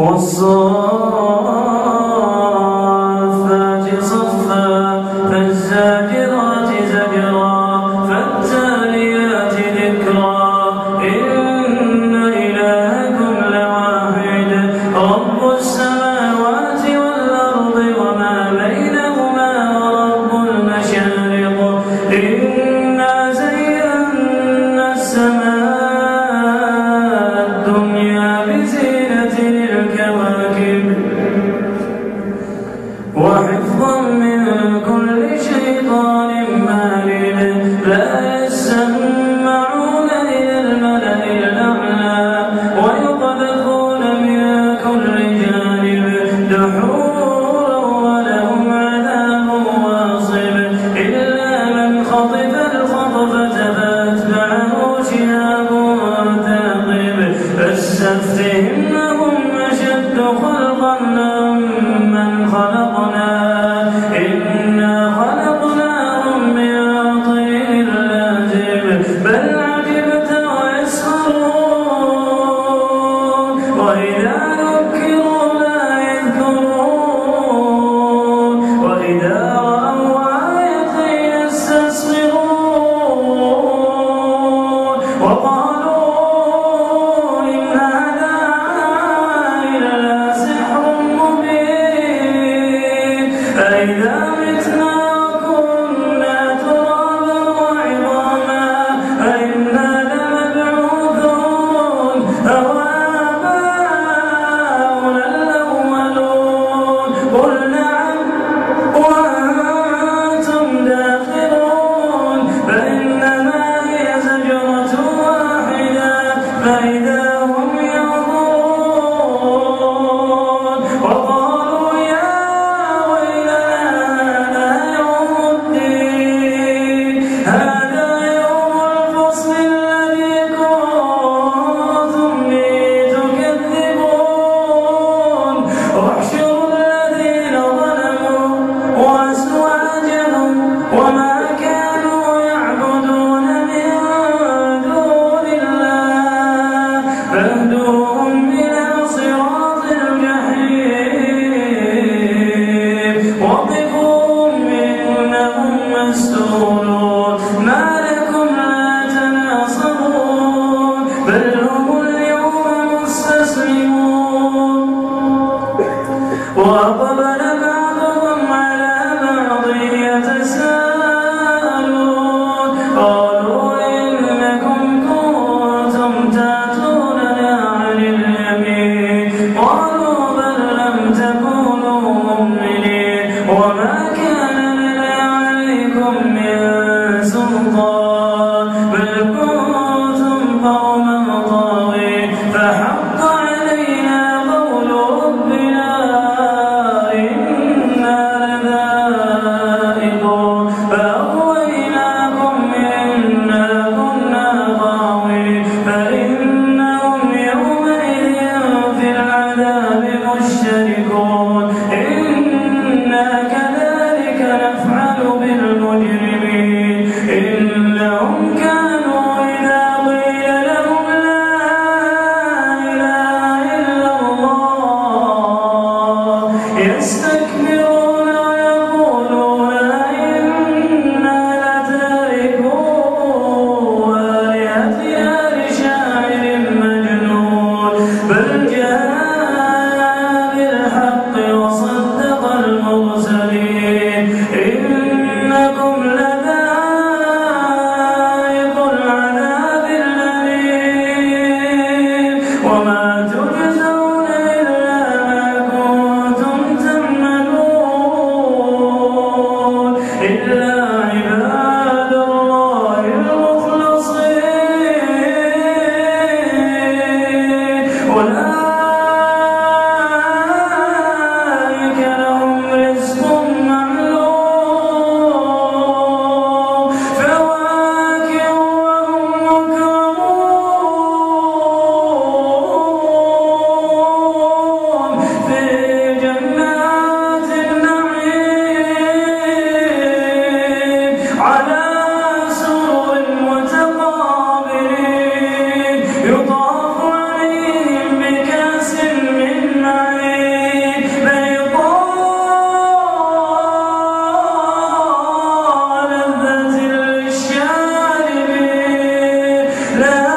وصار compliment. Obama 爱的 وأقبل Ra